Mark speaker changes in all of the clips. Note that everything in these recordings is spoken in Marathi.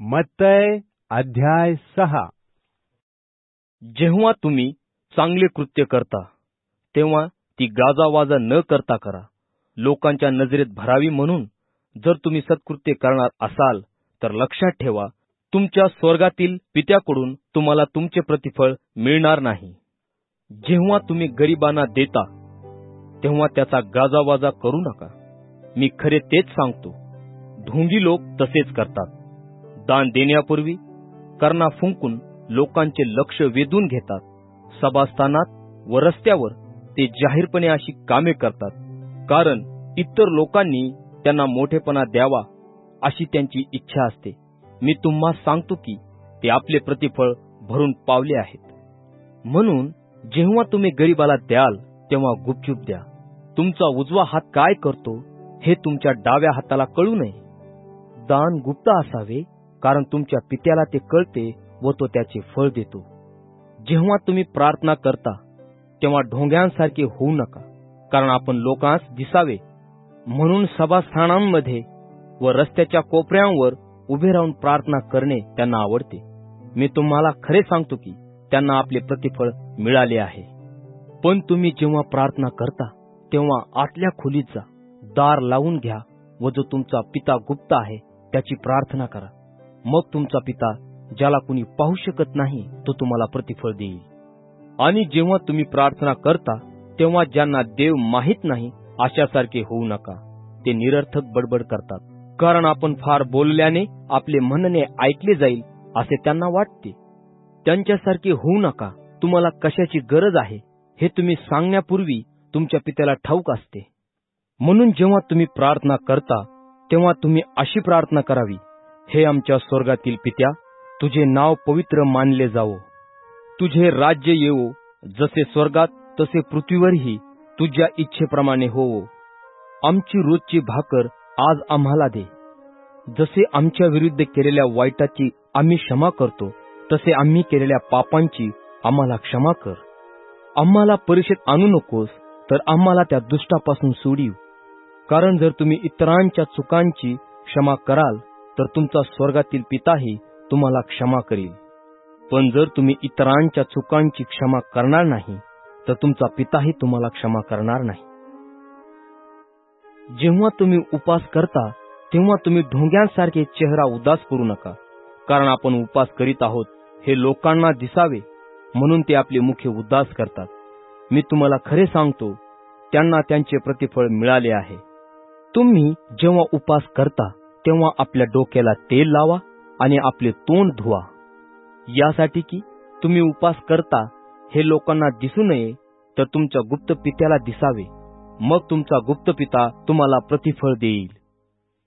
Speaker 1: मत्तय अध्याय सहा.
Speaker 2: जेव्हा तुम्ही चांगले कृत्य करता तेव्हा ती गाजावाजा न करता करा. लोकांच्या नजरेत भरावी म्हणून जर तुम्ही सत्कृत्य करणार असाल तर लक्षात ठेवा तुमच्या स्वर्गातील पित्याकडून तुम्हाला तुमचे प्रतिफळ मिळणार नाही. जेव्हा तुम्ही गरिबांना देता तेव्हा त्याचा गाजावाजा करू नका. मी खरे तेच सांगतो. ढोंगी लोक तसेच करतात. दान देण्यापूर्वी कर्णा फुंकून लोकांचे लक्ष वेधून घेतात. सभास्थानात व रस्त्यावर ते जाहीरपणे अशी कामे करतात. कारण इतर लोकांनी त्यांना मोठेपणा द्यावा अशी त्यांची इच्छा असते. मी तुम्हा सांगतो की ते आपले प्रतिफळ भरून पावले आहेत. म्हणून जेव्हा तुम्ही गरीबाला द्याल तेव्हा गुपचूप द्या. तुमचा उजवा हात काय करतो हे तुमच्या डाव्या हाताला कळू नये. दान गुप्त असावे कारण तुमच्या पित्याला ते कळते व तो त्याचे फळ देतो. जेव्हा तुम्ही प्रार्थना करता तेव्हा ढोंग्यांसारखे होऊ नका कारण आपण लोकांस दिसावे. म्हणून सभास्थानांमध्ये व रस्त्याच्या कोपऱ्यांवर उभे राहून प्रार्थना करणे त्यांना आवडते. मी तुम्हाला खरे सांगतो की त्यांना आपले प्रतिफळ मिळाले आहे. पण तुम्ही जेव्हा प्रार्थना करता तेव्हा आतल्या खोलीत जा दार लावून घ्या व जो तुमचा पिता गुप्त आहे त्याची प्रार्थना करा. मग तुमचा पिता ज्याला कुणी पाहू शकत नाही तो तुम्हाला प्रतिफळ देईल. आणि जेव्हा तुम्ही प्रार्थना करता तेव्हा ज्यांना देव माहीत नाही अशासारखे होऊ नका. ते निरर्थक बडबड करतात. कारण आपण फार बोलल्याने आपले म्हणणे ऐकले जाईल असे त्यांना वाटते. त्यांच्यासारखे होऊ नका. तुम्हाला कशाची गरज आहे हे तुम्ही सांगण्यापूर्वी तुमच्या पित्याला ठाऊक असते. म्हणून जेव्हा तुम्ही प्रार्थना करता तेव्हा तुम्ही अशी प्रार्थना करावी हे आमच्या स्वर्गातील पित्या तुझे नाव पवित्र मानले जावो. तुझे राज्य येवो जसे स्वर्गात तसे पृथ्वीवरही तुझ्या इच्छेप्रमाणे होवो. आमची रोजची भाकर आज आम्हाला दे. जसे आमच्या विरुद्ध केलेल्या वाईटाची आम्ही क्षमा करतो तसे आम्ही केलेल्या पापांची आम्हाला क्षमा कर. आम्हाला परीक्षेत आणू नकोस तर आम्हाला त्या दुष्टापासून सोडीव. कारण जर तुम्ही इतरांच्या चुकांची क्षमा कराल तर तुमचा स्वर्गातील पिताही तुम्हाला क्षमा करील. पण जर तुम्ही इतरांच्या चुकांची क्षमा करणार नाही तर तुमचा पिताही तुम्हाला क्षमा करणार नाही. जेव्हा तुम्ही उपास करता तेव्हा तुम्ही ढोंग्यांसारखे चेहरा उदास करू नका कारण आपण उपास करीत आहोत हे लोकांना दिसावे म्हणून ते आपले मुख्य उदास करतात. मी तुम्हाला खरे सांगतो त्यांना त्यांचे प्रतिफळ मिळाले आहे. तुम्ही जेव्हा उपास करता तेव्हा आपल्या डोक्याला तेल लावा आणि आपले तोंड धुवा. यासाठी की तुम्ही उपास करता हे लोकांना दिसू नये तर तुमच्या गुप्त पित्याला दिसावे. मग तुमचा गुप्त पिता तुम्हाला प्रतिफळ देईल.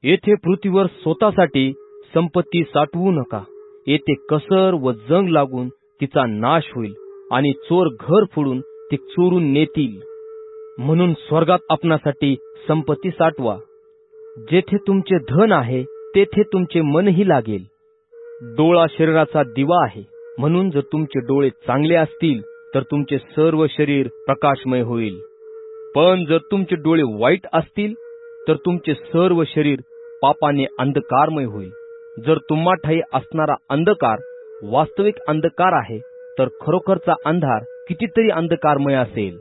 Speaker 2: येथे पृथ्वीवर स्वतःसाठी संपत्ती साठवू नका. येथे कसर व जंग लागून तिचा नाश होईल आणि चोर घर फोडून ते चोरून नेतील. म्हणून स्वर्गात आपणासाठी संपत्ती साठवा. जेथे तुमचे धन आहे तेथे तुमचे मनही लागेल. डोळा शरीराचा दिवा आहे म्हणून जर तुमचे डोळे चांगले असतील तर तुमचे सर्व शरीर प्रकाशमय होईल. पण जर तुमचे डोळे वाईट असतील तर तुमचे सर्व शरीर पापाने अंधकारमय होईल. जर तुम्हा ठाई असणारा अंधकार वास्तविक अंधकार आहे तर खरोखरचा अंधार कितीतरी अंधकारमय असेल.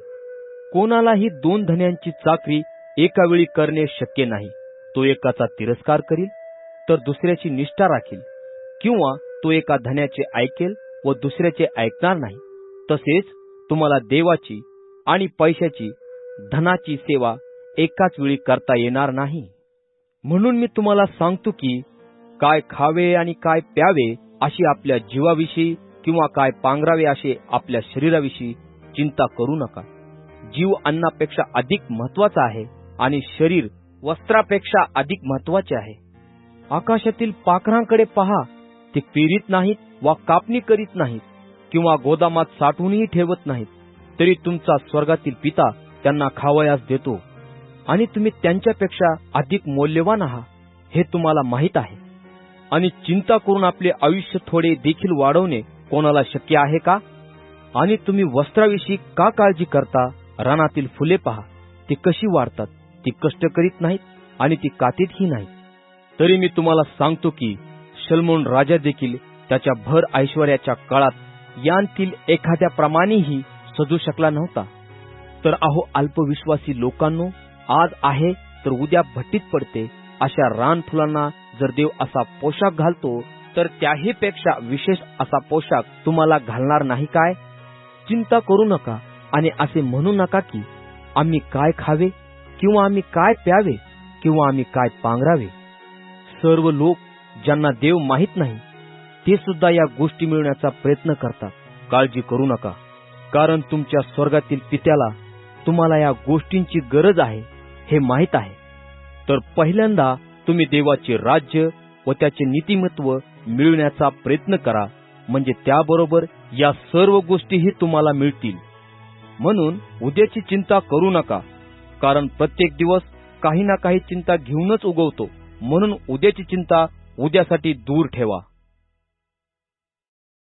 Speaker 2: कोणालाही दोन धन्यांची चाकरी एकावेळी करणे शक्य नाही. तो एकाचा तिरस्कार करील तर दुसऱ्याची निष्ठा राखील किंवा तो एका धन्याचे ऐकेल व दुसऱ्याचे ऐकणार नाही. तसेच तुम्हाला देवाची आणि पैशाची धनाची सेवा एकाच वेळी करता येणार नाही. म्हणून मी तुम्हाला सांगतो की काय खावे आणि काय प्यावे अशी आपल्या जीवाविषयी किंवा काय पांघरावे असे आपल्या शरीराविषयी चिंता करू नका. जीव अन्नापेक्षा अधिक महत्त्वाचा आहे आणि शरीर वस्त्रापेक्षा अधिक महत्त्वाचे आहे. आकाशातील पाखरांकडे पहा ते पेरीत नाहीत वा कापणी करीत नाहीत किंवा गोदामात साठवूनही ठेवत नाहीत. तरी तुमचा स्वर्गातील पिता त्यांना खावयास देतो आणि तुम्ही त्यांच्यापेक्षा अधिक मौल्यवान आहात हे तुम्हाला माहीत आहे. आणि चिंता करून आपले आयुष्य थोडे देखील वाढवणे कोणाला शक्य आहे का? आणि तुम्ही वस्त्राविषयी का काळजी करता? रानातील फुले पहा ती कशी वाढतात? ती कष्ट करीत नाहीत आणि ती कातीतही नाही तरी मी तुम्हाला सांगतो की सलमोन राजा देखील त्याच्या भर ऐश्वर्याच्या काळात यांतील एखाद्या प्रमाणेही सजू शकला नव्हता. तर अहो अल्पविश्वासी लोकांनो आज आहे तर उद्या भट्टीत पडते अशा रान फुलांना जर देव असा पोशाख घालतो तर त्याही पेक्षा विशेष असा पोशाख तुम्हाला घालणार नाही काय? चिंता करू नका आणि असे म्हणू नका की आम्ही काय खावे? किंवा आम्ही काय प्यावे किंवा आम्ही काय पांघरावे? सर्व लोक ज्यांना देव माहीत नाही ते सुद्धा या गोष्टी मिळवण्याचा प्रयत्न करतात. काळजी करू नका कारण तुमच्या स्वर्गातील पित्याला तुम्हाला या गोष्टींची गरज आहे हे माहीत आहे. तर पहिल्यांदा तुम्ही देवाचे राज्य व त्याचे नीतिमत्व मिळवण्याचा प्रयत्न करा म्हणजे त्याबरोबर या सर्व गोष्टीही तुम्हाला मिळतील. म्हणून उद्याची चिंता करू नका. कारण प्रत्येक दिवस काही ना काही चिंता घेऊनच उगवतो. म्हणून उद्याची चिंता उद्यासाठी दूर ठेवा.